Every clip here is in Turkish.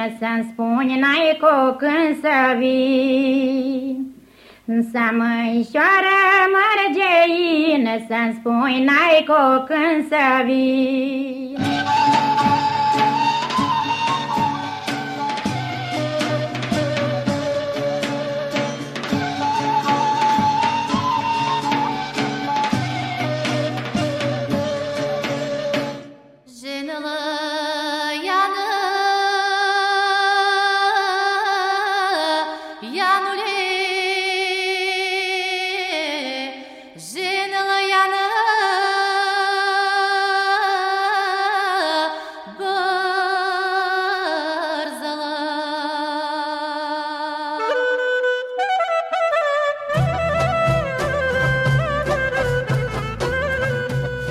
străină Să-mi spuni n-ai cu când să vii. Să măișoară mărgeină Să-mi spui n-ai cu când să vii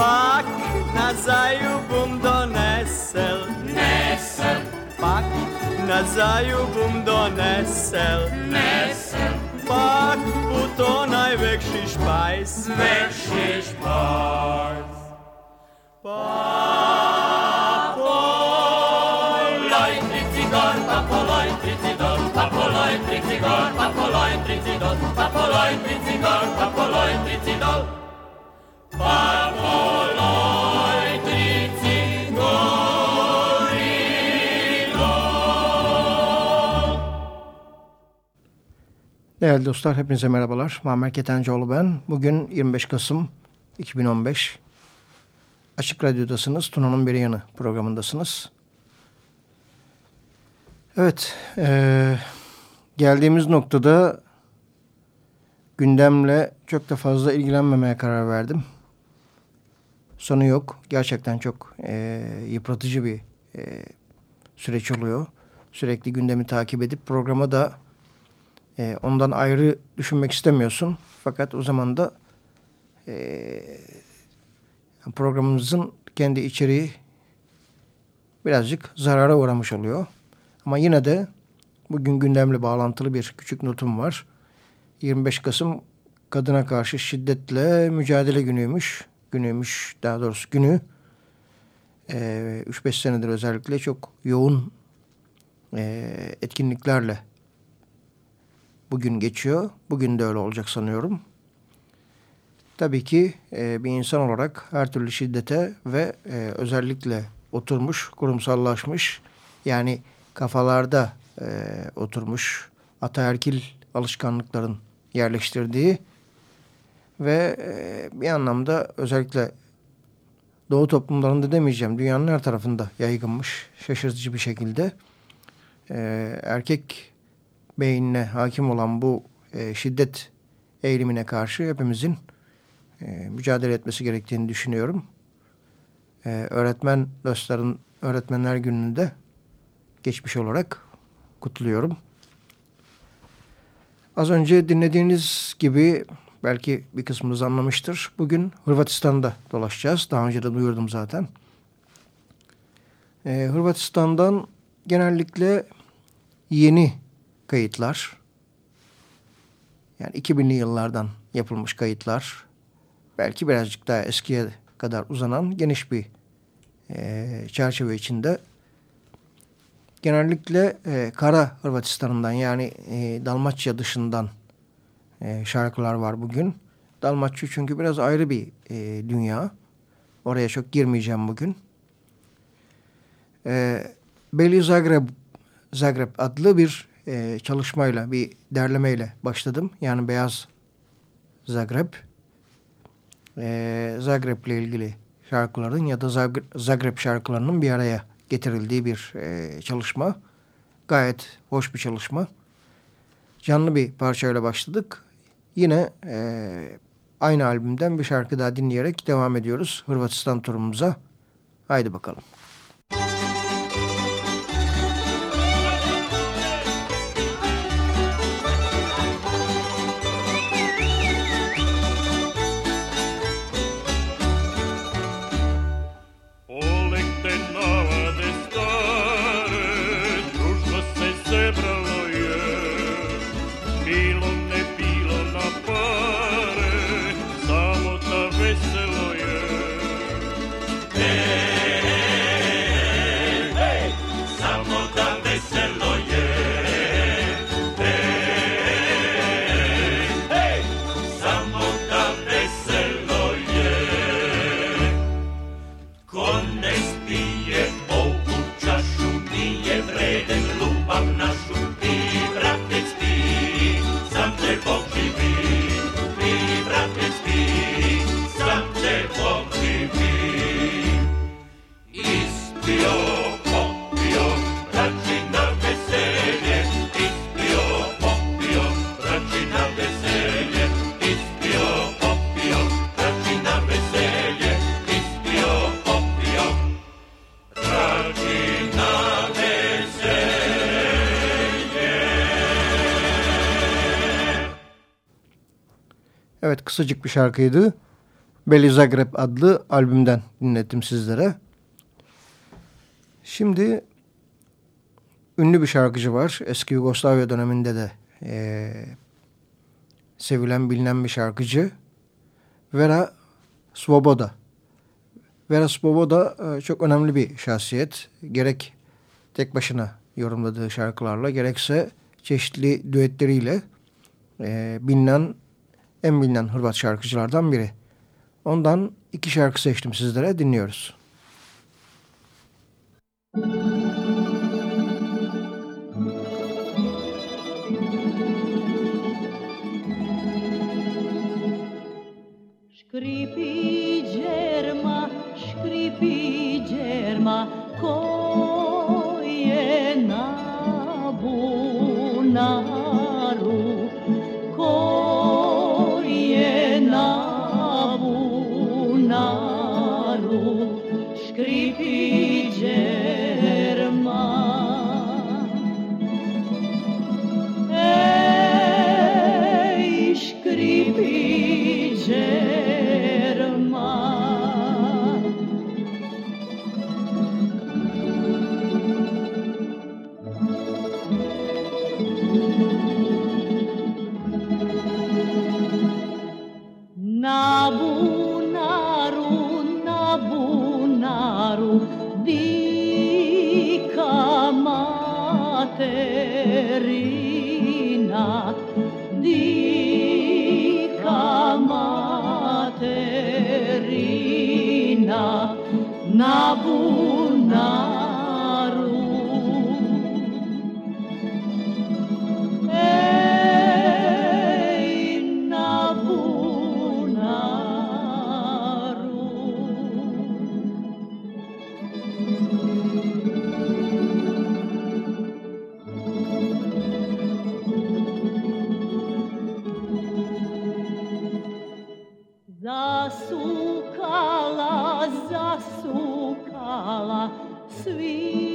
pak nazaj ju bom donesel. Nesel. Pak nazaj ju bom donesel. Nesel. Pak bo to največji špajs. Največji špajs. Pa polaj pri cigar, pa polaj pri cigar, pa polaj pri cigar, pa polaj pri cigar, pa polaj pri cigar, pa polaj pri cigar. Değerli dostlar hepinize merhabalar. Muammer Ketencoğlu ben. Bugün 25 Kasım 2015. Açık Radyo'dasınız. Tuna'nın bir yanı programındasınız. Evet. E, geldiğimiz noktada gündemle çok da fazla ilgilenmemeye karar verdim. Sonu yok. Gerçekten çok e, yıpratıcı bir e, süreç oluyor. Sürekli gündemi takip edip programa da e, ondan ayrı düşünmek istemiyorsun. Fakat o zaman da e, programımızın kendi içeriği birazcık zarara uğramış oluyor. Ama yine de bugün gündemle bağlantılı bir küçük notum var. 25 Kasım kadına karşı şiddetle mücadele günüymüş. Günüymüş daha doğrusu günü. 3-5 ee, senedir özellikle çok yoğun etkinliklerle bugün geçiyor. Bugün de öyle olacak sanıyorum. Tabii ki e, bir insan olarak her türlü şiddete ve e, özellikle oturmuş, kurumsallaşmış yani kafalarda e, oturmuş ataerkil alışkanlıkların yerleştirdiği ve e, bir anlamda özellikle Doğu toplumlarında demeyeceğim dünyanın her tarafında yaygınmış şaşırtıcı bir şekilde e, erkek beynine hakim olan bu e, şiddet eğilimine karşı hepimizin e, mücadele etmesi gerektiğini düşünüyorum. E, öğretmen dostların öğretmenler gününde geçmiş olarak kutluyorum. Az önce dinlediğiniz gibi belki bir kısmınız anlamıştır. Bugün Hırvatistan'da dolaşacağız. Daha önce de duyurdum zaten. Ee, Hırvatistan'dan genellikle yeni kayıtlar, yani 2000'li yıllardan yapılmış kayıtlar, belki birazcık daha eskiye kadar uzanan geniş bir e, çerçeve içinde genellikle e, Kara Hırvatistan'dan yani e, Dalmaçya dışından e, şarkılar var bugün. Dalmaçya çünkü biraz ayrı bir e, dünya. Oraya çok girmeyeceğim bugün. E, Beli Zagreb, Zagreb adlı bir e, çalışmayla, bir derlemeyle başladım. Yani Beyaz Zagreb. E, Zagreb ile ilgili şarkıların ya da Zagreb şarkılarının bir araya getirildiği bir e, çalışma. Gayet hoş bir çalışma. Canlı bir parçayla başladık. Yine e, aynı albümden bir şarkı daha dinleyerek devam ediyoruz Hırvatistan turumuza. Haydi bakalım. Kısacık bir şarkıydı. Beli Zagreb adlı albümden dinlettim sizlere. Şimdi ünlü bir şarkıcı var. Eski Yugoslavya döneminde de e, sevilen bilinen bir şarkıcı. Vera Svoboda. Vera Svoboda e, çok önemli bir şahsiyet. Gerek tek başına yorumladığı şarkılarla gerekse çeşitli düetleriyle e, bilinen en bilinen Hırvat şarkıcılardan biri. Ondan iki şarkı seçtim sizlere dinliyoruz. zasukala, zasukala svih.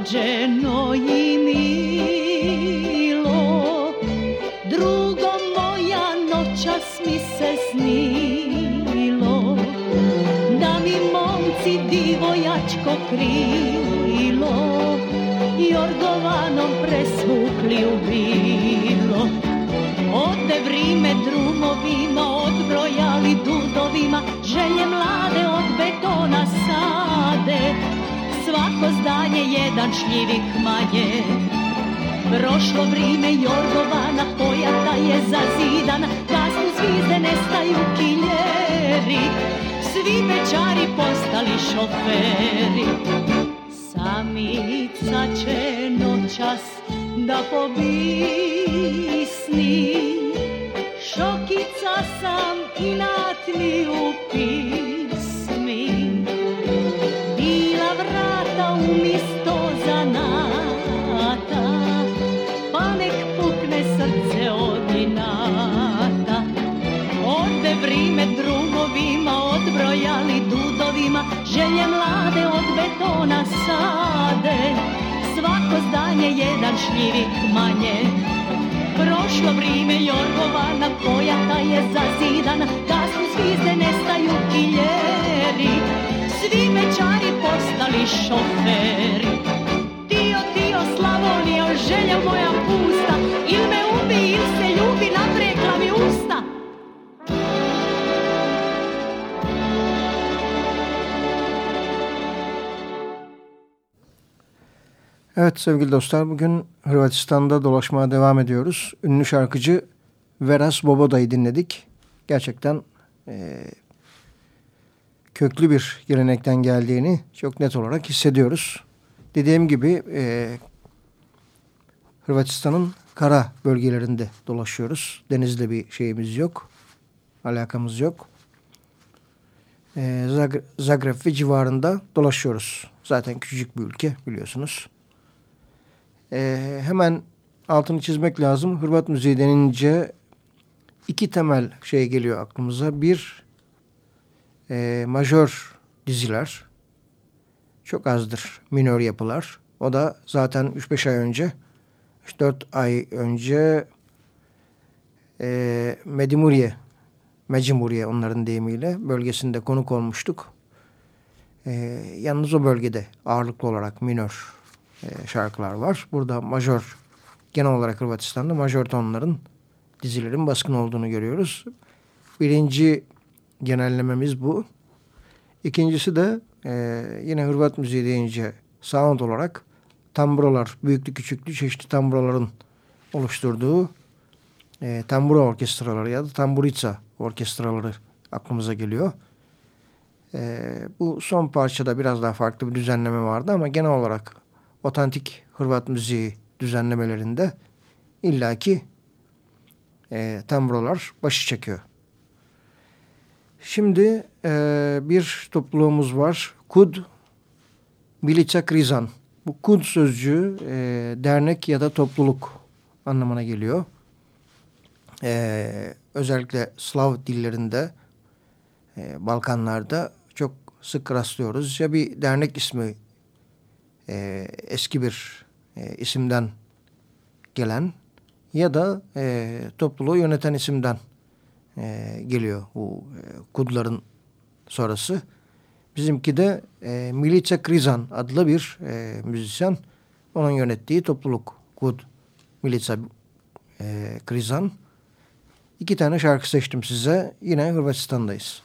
rođeno i milo. Drugo moja noćas mi se snilo. Da mi momci divojačko krilo I orgovanom presvukli u bilo. Ode vrime drumovima odbrojali dudovima Želje mlade od betona sade svako zdanje jedan šljivik manje. Prošlo vrijeme Jorgovana, pojata je zazidana Kasnu zvizde nestaju kiljeri Svi večari postali šoferi. Samica će noćas da pobisni. Šokica sam inatniju sade. Svako zdanje jedan šljivik manje. Prošlo vrijeme Jorgovana pojata je zazidana Gasnu zvizde nestaju kiljeri Svi večari postali šoferi Evet sevgili dostlar bugün Hırvatistan'da dolaşmaya devam ediyoruz. Ünlü şarkıcı Veras Boboda'yı dinledik. Gerçekten e, köklü bir gelenekten geldiğini çok net olarak hissediyoruz. Dediğim gibi e, Hırvatistan'ın kara bölgelerinde dolaşıyoruz. Denizle bir şeyimiz yok. Alakamız yok. E, Zagreb ve civarında dolaşıyoruz. Zaten küçücük bir ülke biliyorsunuz. E, hemen altını çizmek lazım. Hırvat müziği denince iki temel şey geliyor aklımıza. Bir, e, majör diziler. Çok azdır minör yapılar. O da zaten 3-5 ay önce, 3-4 ay önce e, Medimuriye, Mecimuriye onların deyimiyle bölgesinde konuk olmuştuk. E, yalnız o bölgede ağırlıklı olarak minör e, şarkılar var. Burada majör, genel olarak Hırvatistan'da majör tonların dizilerin baskın olduğunu görüyoruz. Birinci genellememiz bu. İkincisi de e, yine Hırvat müziği deyince sound olarak tamburalar, büyüklü küçüklü çeşitli tamburaların oluşturduğu e, tambura orkestraları ya da tamburica orkestraları aklımıza geliyor. E, bu son parçada biraz daha farklı bir düzenleme vardı ama genel olarak otantik Hırvat müziği düzenlemelerinde illaki e, tambrolar başı çekiyor. Şimdi e, bir topluluğumuz var. Kud Milica Krizan. Bu kud sözcüğü e, dernek ya da topluluk anlamına geliyor. E, özellikle Slav dillerinde e, Balkanlarda çok sık rastlıyoruz. Ya bir dernek ismi e, eski bir e, isimden gelen ya da e, topluluğu yöneten isimden e, geliyor bu e, kudların sonrası. Bizimki de e, Milica Krizan adlı bir e, müzisyen. Onun yönettiği topluluk Kud Milica e, Krizan. İki tane şarkı seçtim size. Yine Hırvatistan'dayız.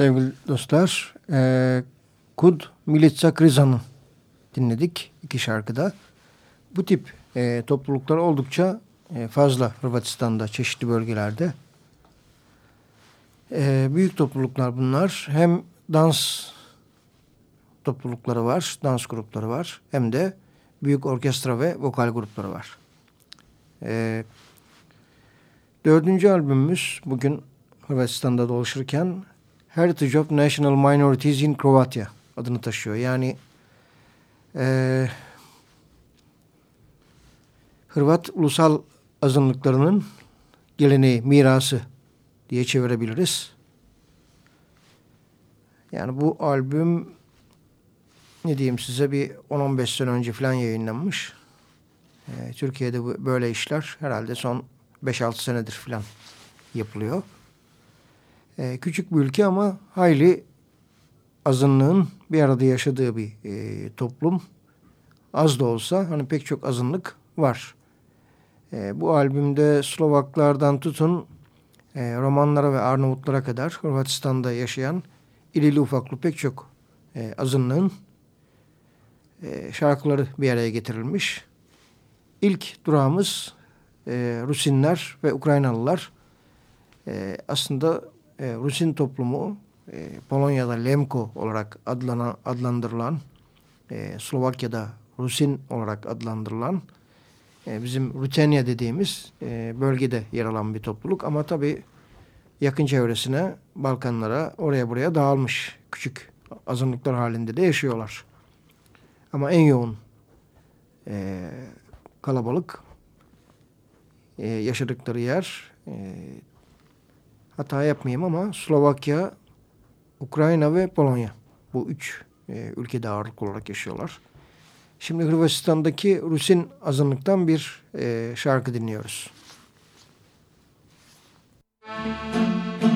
Sevgili dostlar. E, Kud Milica Krizan'ı dinledik iki şarkıda. Bu tip e, topluluklar oldukça e, fazla Hırvatistan'da çeşitli bölgelerde. E, büyük topluluklar bunlar. Hem dans toplulukları var, dans grupları var. Hem de büyük orkestra ve vokal grupları var. E, dördüncü albümümüz bugün Hırvatistan'da dolaşırken Heritage of National Minorities in Croatia adını taşıyor. Yani e, Hırvat ulusal azınlıklarının geleneği, mirası diye çevirebiliriz. Yani bu albüm ne diyeyim size bir 10-15 sene önce falan yayınlanmış. Ee, Türkiye'de böyle işler herhalde son 5-6 senedir falan yapılıyor. Ee, küçük bir ülke ama hayli azınlığın bir arada yaşadığı bir e, toplum. Az da olsa hani pek çok azınlık var. E, bu albümde Slovaklardan tutun e, Romanlara ve Arnavutlara kadar Hırvatistan'da yaşayan irili ufaklı pek çok e, azınlığın e, şarkıları bir araya getirilmiş. İlk durağımız e, Rusinler ve Ukraynalılar. E, aslında e, Rusin toplumu e, Polonya'da Lemko olarak adlanan, adlandırılan, e, Slovakya'da Rusin olarak adlandırılan e, bizim Rutenya dediğimiz e, bölgede yer alan bir topluluk. Ama tabii yakın çevresine, Balkanlara, oraya buraya dağılmış küçük azınlıklar halinde de yaşıyorlar. Ama en yoğun e, kalabalık e, yaşadıkları yer e, hata yapmayayım ama Slovakya, Ukrayna ve Polonya. Bu üç e, ülkede ağırlık olarak yaşıyorlar. Şimdi Hırvatistan'daki Rusin azınlıktan bir e, şarkı dinliyoruz. Müzik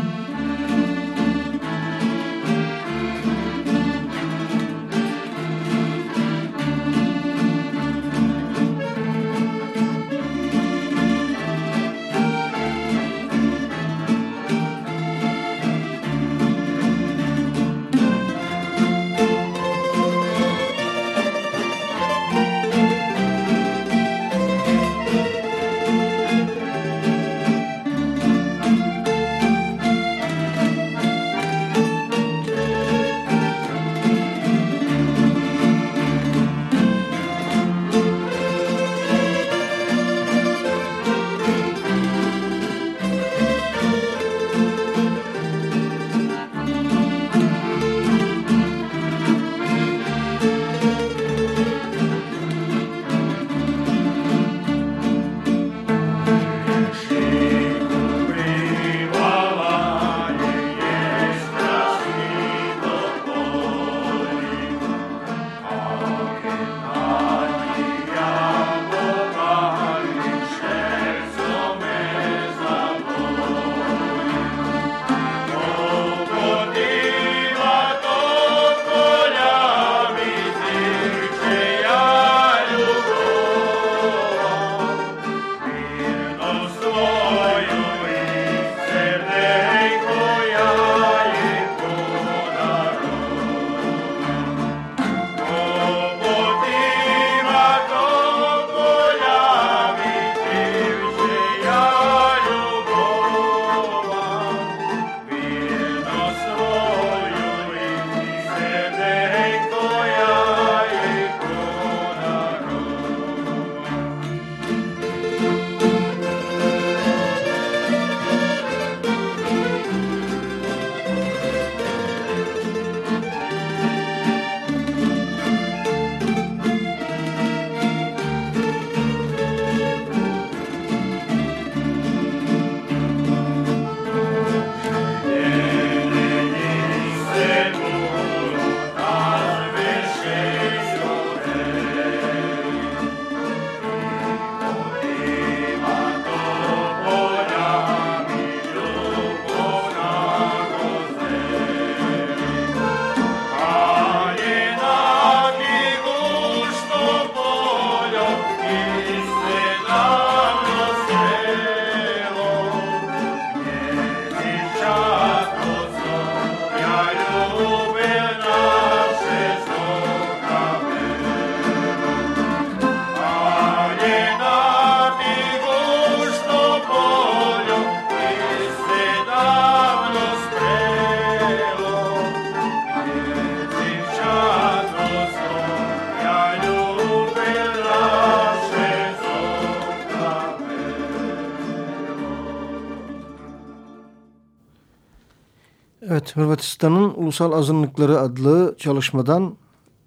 Hırvatistan'ın Ulusal Azınlıkları adlı çalışmadan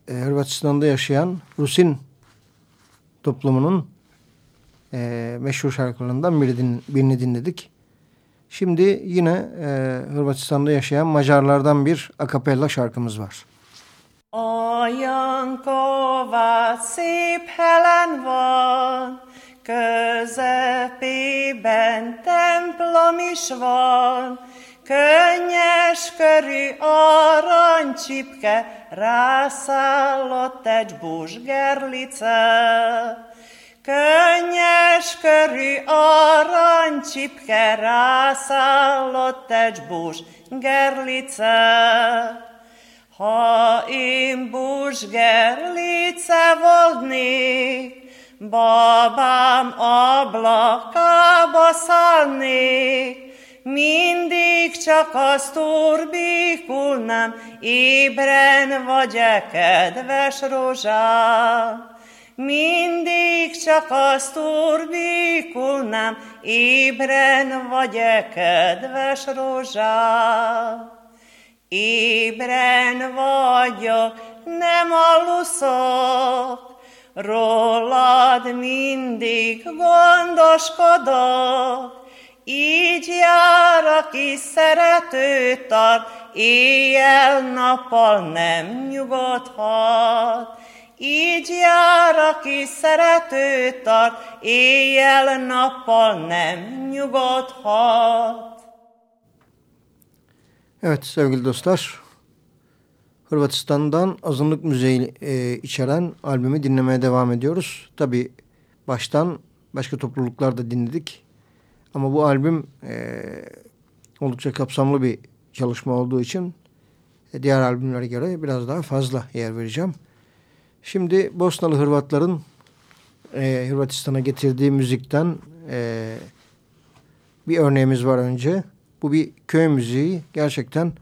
e, Hırvatistan'da yaşayan Rusin toplumunun e, meşhur şarkılarından birini dinledik. Şimdi yine e, Hırvatistan'da yaşayan Macarlardan bir akapella şarkımız var. Olyan kova szép van, közepében templom is van, Könnyes körű aranycsipke, rászállott egy busgerlice. Könnyes körű aranycsipke, rászállott egy busgerlice. Ha én busgerlice volnék, babám ablakába szállnék, mindig csak azt turbíkulnám, ébren vagy-e, kedves rózsám? Mindig csak azt turbíkulnám, ébren vagy-e, kedves rózsám? Ébren vagyok, nem aluszok, rólad mindig gondoskodok, így jár, aki szeretőt ad, éjjel-nappal nem nyugodhat. Így jár, aki szeretőt ad, éjjel-nappal nem nyugodhat. Evet sevgili dostlar, Hırvatistan'dan azınlık müziği e, içeren albümü dinlemeye devam ediyoruz. Tabi baştan başka topluluklar da dinledik. Ama bu albüm e, oldukça kapsamlı bir çalışma olduğu için e, diğer albümlere göre biraz daha fazla yer vereceğim. Şimdi Bosnalı Hırvatların e, Hırvatistan'a getirdiği müzikten e, bir örneğimiz var önce. Bu bir köy müziği. Gerçekten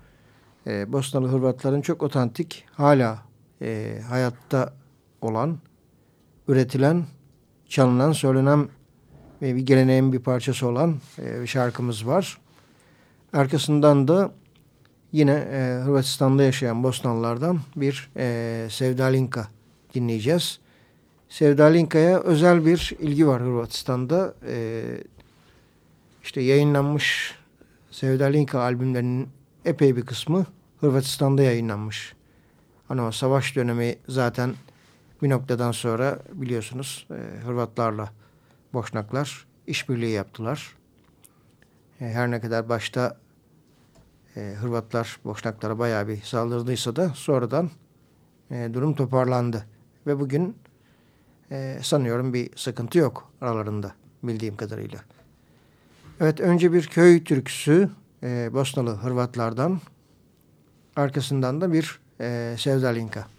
e, Bosnalı Hırvatların çok otantik, hala e, hayatta olan, üretilen, çalınan, söylenen ve bir geleneğin bir parçası olan e, şarkımız var. Arkasından da yine e, Hırvatistan'da yaşayan Bosnalılardan bir e, Sevdalinka dinleyeceğiz. Sevdalinka'ya özel bir ilgi var Hırvatistan'da. E, işte yayınlanmış Sevdalinka albümlerinin epey bir kısmı Hırvatistan'da yayınlanmış. Hani o savaş dönemi zaten bir noktadan sonra biliyorsunuz e, Hırvatlarla Boşnaklar işbirliği yaptılar. E, her ne kadar başta e, Hırvatlar Boşnaklara bayağı bir saldırdıysa da sonradan e, durum toparlandı. Ve bugün sanıyorum bir sıkıntı yok aralarında bildiğim kadarıyla. Evet önce bir köy türküsü Bosnalı Hırvatlardan arkasından da bir Sevdalinka.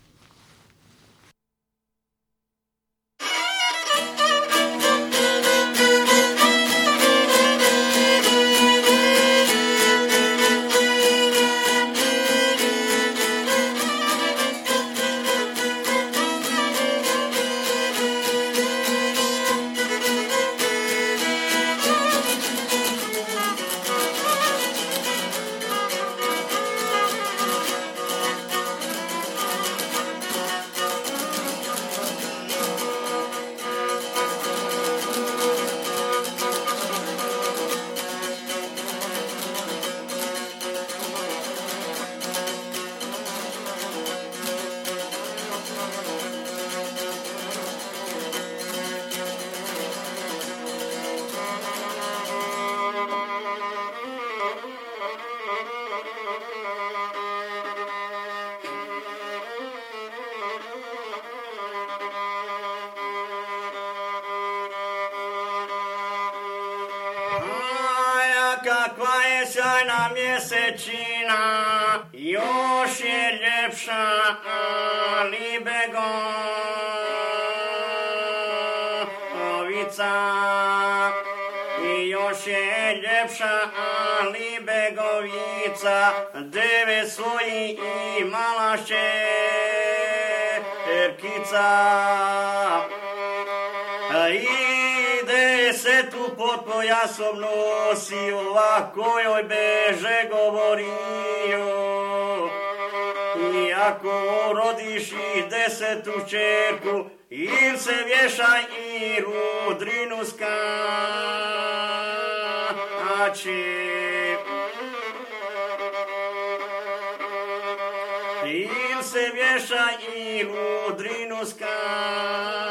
Mjesečina još je ljepša, ali begovica. I još je ljepša, ali begovica, deve svoji imala šerkica. Ja som nosio, ovako joj beže govorio. Iako rodiš i desetu čerku, il se vješaj i rudrinu skače. Il se vješaj i rudrinu skače.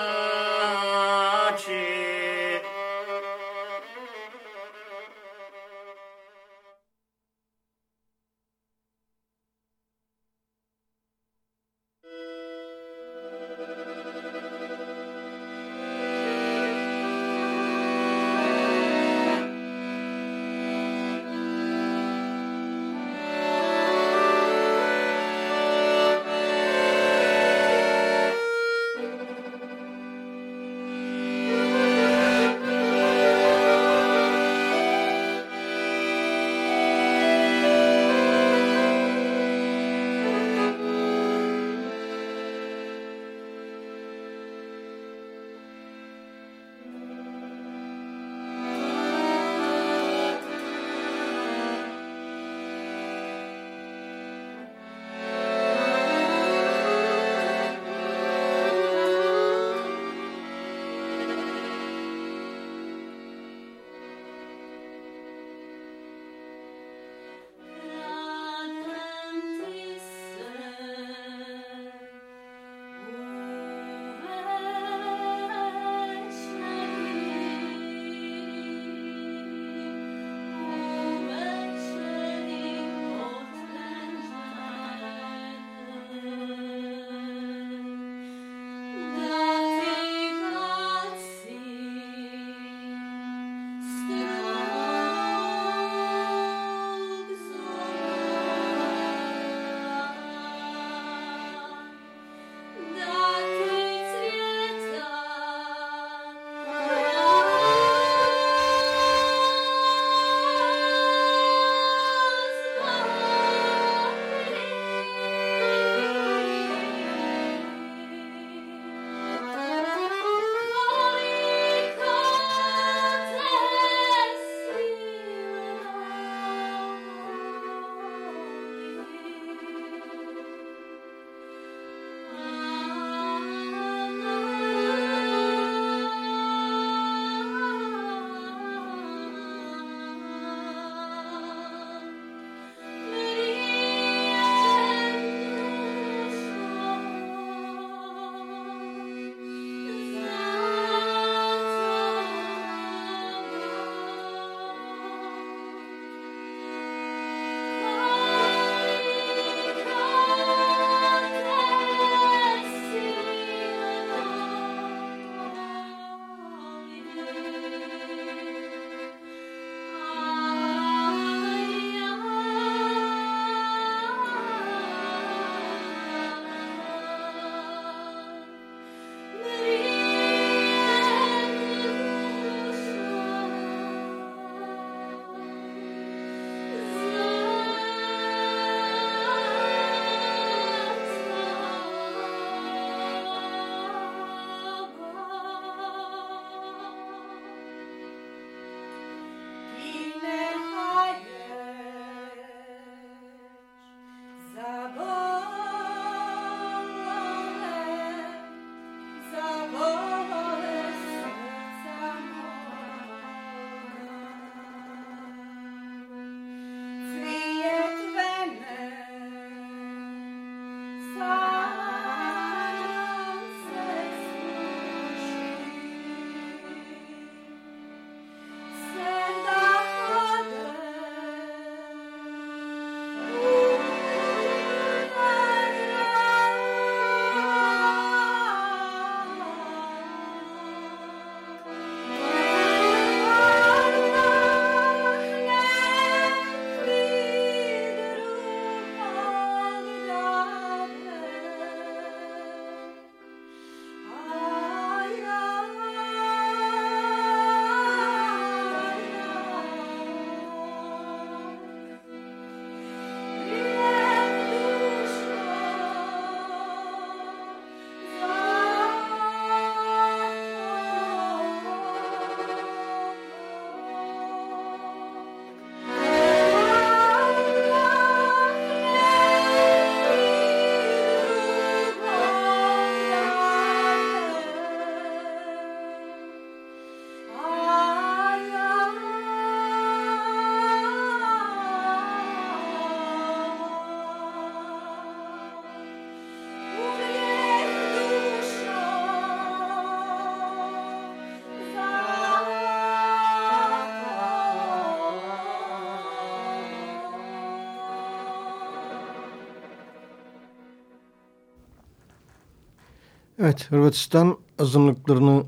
Evet, Hırvatistan azınlıklarını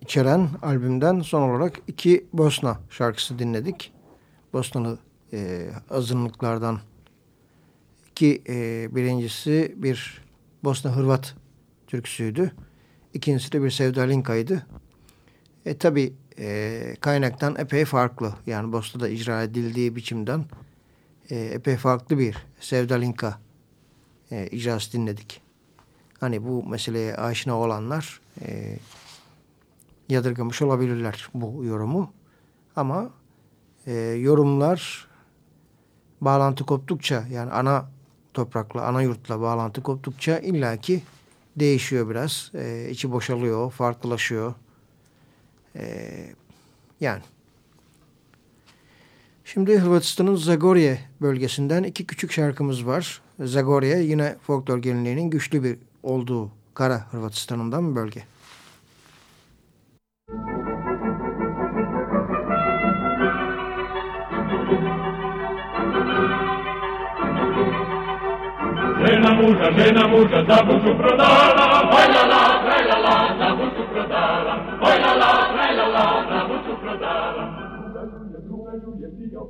içeren albümden son olarak iki Bosna şarkısı dinledik. Bosnalı e, azınlıklardan ki e, birincisi bir Bosna-Hırvat türküsüydü. İkincisi de bir Sevdalinka'ydı. E tabi e, kaynaktan epey farklı. Yani Bosna'da icra edildiği biçimden e, epey farklı bir Sevdalinka e, icrası dinledik. Hani bu meseleye aşina olanlar e, yadırgamış olabilirler bu yorumu. Ama e, yorumlar bağlantı koptukça yani ana toprakla, ana yurtla bağlantı koptukça illaki değişiyor biraz. E, içi boşalıyor, farklılaşıyor. E, yani. Şimdi Hırvatistan'ın Zagorje bölgesinden iki küçük şarkımız var. Zagorje yine folklor geleneğinin güçlü bir olduğu Kara Hırvatistan'ından bir bölge. Žena muža, žena muža, za buču prodala, hojlala, trajlala, za buču prodala, hojlala, trajlala, za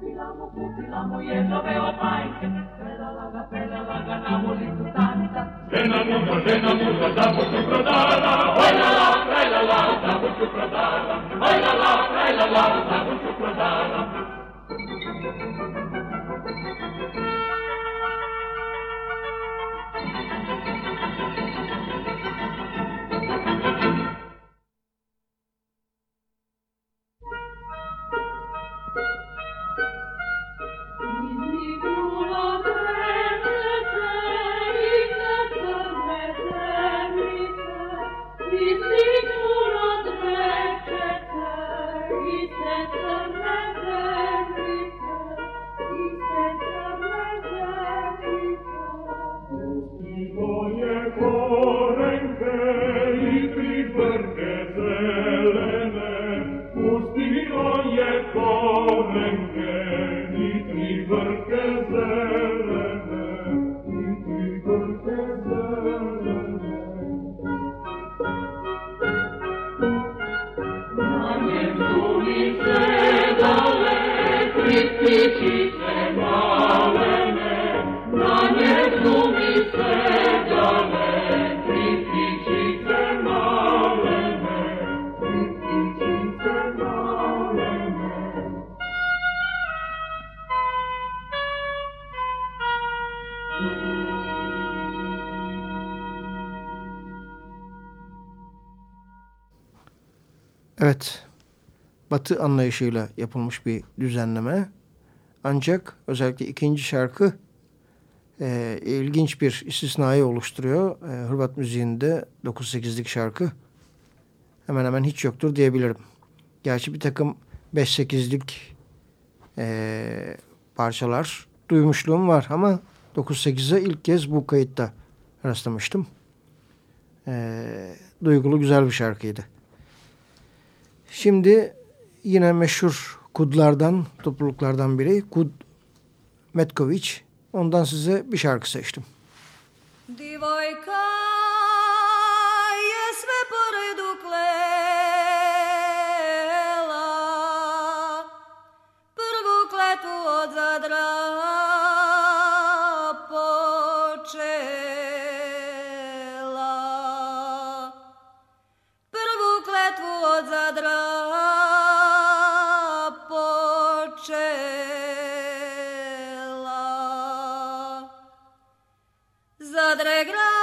kupila mu, ježove od majke, predala ga, predala ga na ulicu tanca. Žena muža, žena muža, zabuću prodala, hojlala, trajlala, zabuću prodala, hojlala, trajlala, zabuću prodala. Batı anlayışıyla yapılmış bir düzenleme. Ancak özellikle ikinci şarkı e, ilginç bir istisnayı oluşturuyor. E, Hırvat müziğinde 9-8'lik şarkı hemen hemen hiç yoktur diyebilirim. Gerçi bir takım 5-8'lik e, parçalar duymuşluğum var ama 9-8'e ilk kez bu kayıtta rastlamıştım. E, duygulu güzel bir şarkıydı. Şimdi yine meşhur kudlardan, topluluklardan biri Kud Metković. Ondan size bir şarkı seçtim. Divojka počela. Zadregla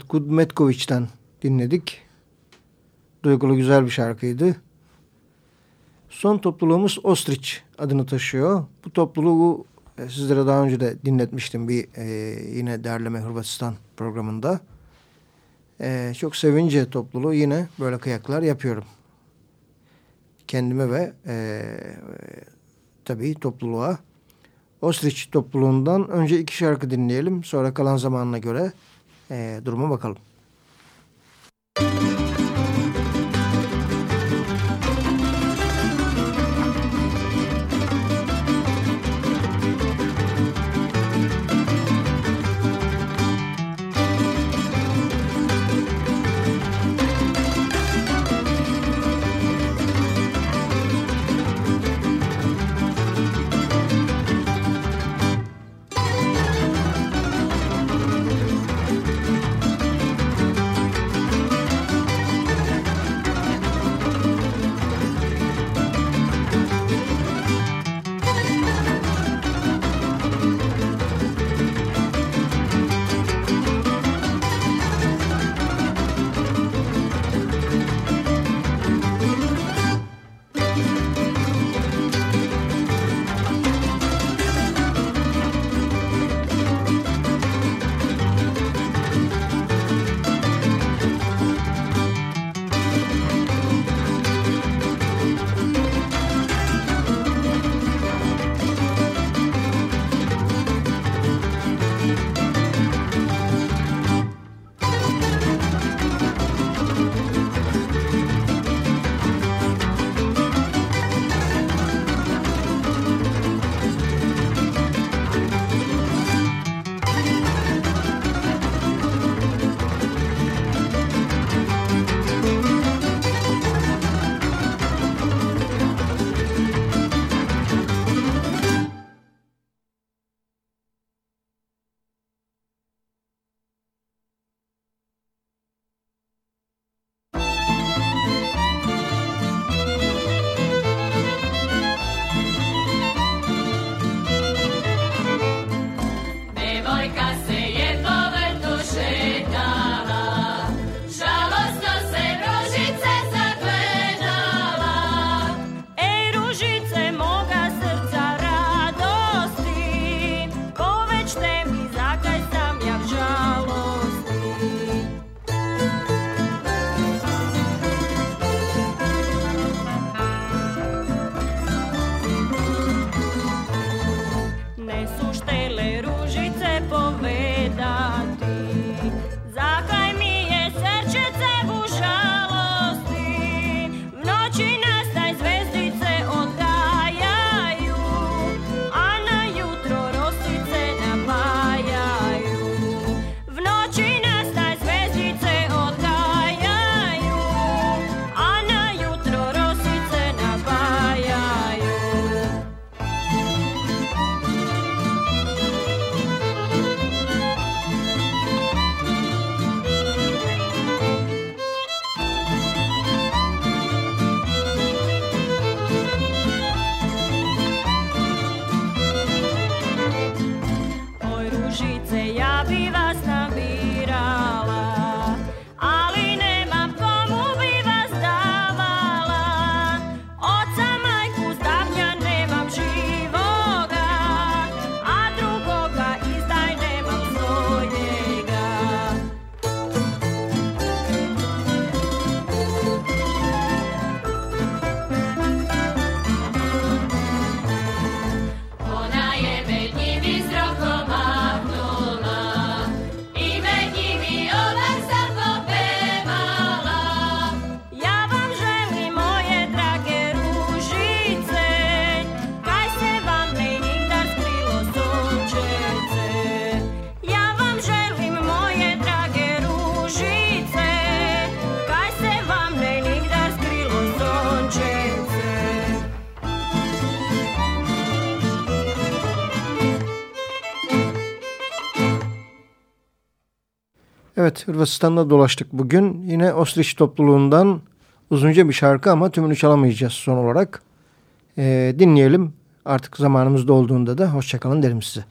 Evet Kud Metkoviç'ten dinledik. Duygulu güzel bir şarkıydı. Son topluluğumuz Ostrich adını taşıyor. Bu topluluğu e, sizlere daha önce de dinletmiştim bir e, yine derleme Hırvatistan programında. E, çok sevince topluluğu yine böyle kıyaklar yapıyorum. Kendime ve e, e, tabii topluluğa. Ostrich topluluğundan önce iki şarkı dinleyelim. Sonra kalan zamanına göre e, duruma bakalım. Evet Hırvatistan'da dolaştık bugün. Yine Ostriç topluluğundan uzunca bir şarkı ama tümünü çalamayacağız son olarak. Ee, dinleyelim. Artık zamanımız dolduğunda da hoşçakalın derim size.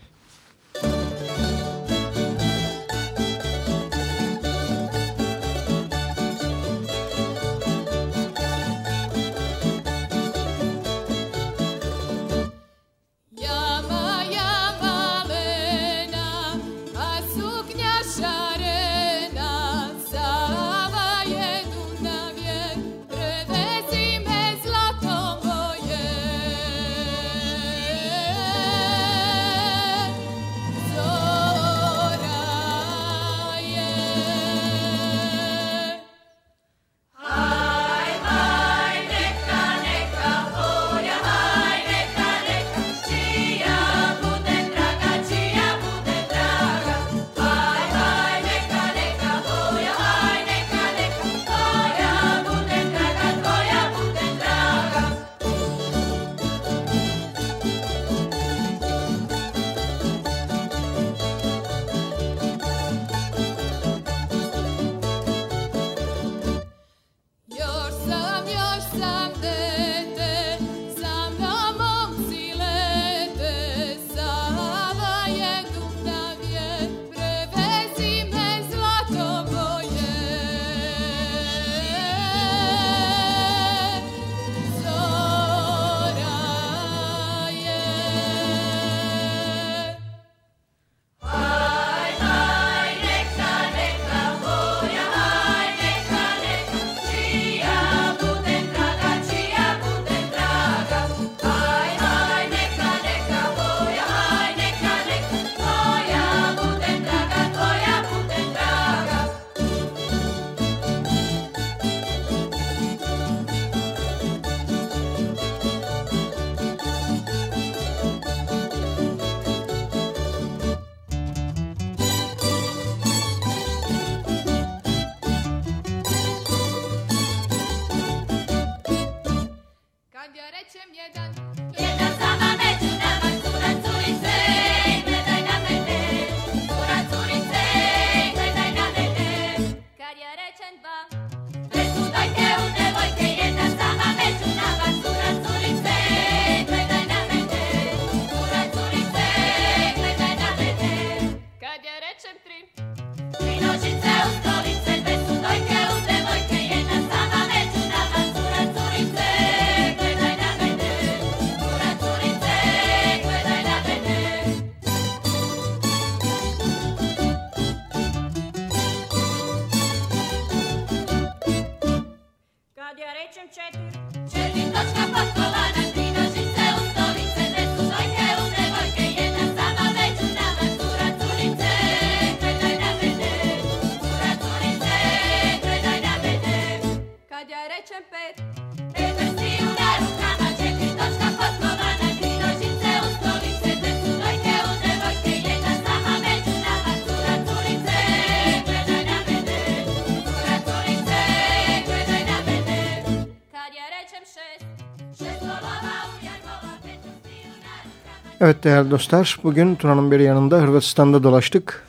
Evet değerli dostlar, bugün Tuna'nın bir yanında Hırvatistan'da dolaştık.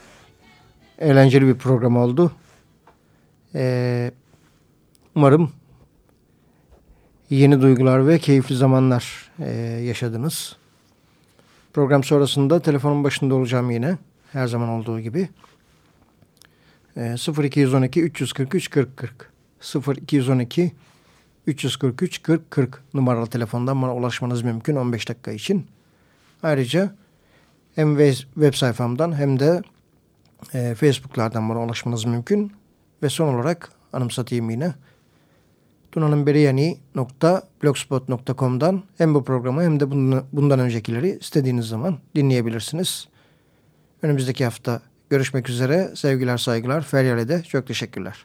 Eğlenceli bir program oldu. Ee, umarım yeni duygular ve keyifli zamanlar e, yaşadınız. Program sonrasında telefonun başında olacağım yine. Her zaman olduğu gibi. E, 0212 343 40 40 0212 343 40 40 numaralı telefondan bana ulaşmanız mümkün 15 dakika için. Ayrıca hem web sayfamdan hem de e, Facebook'lardan bana ulaşmanız mümkün. Ve son olarak anımsatayım yine. tunanınberiyani.blogspot.com'dan hem bu programı hem de bundan öncekileri istediğiniz zaman dinleyebilirsiniz. Önümüzdeki hafta görüşmek üzere. Sevgiler, saygılar. Feryal'e çok teşekkürler.